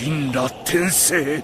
神羅転生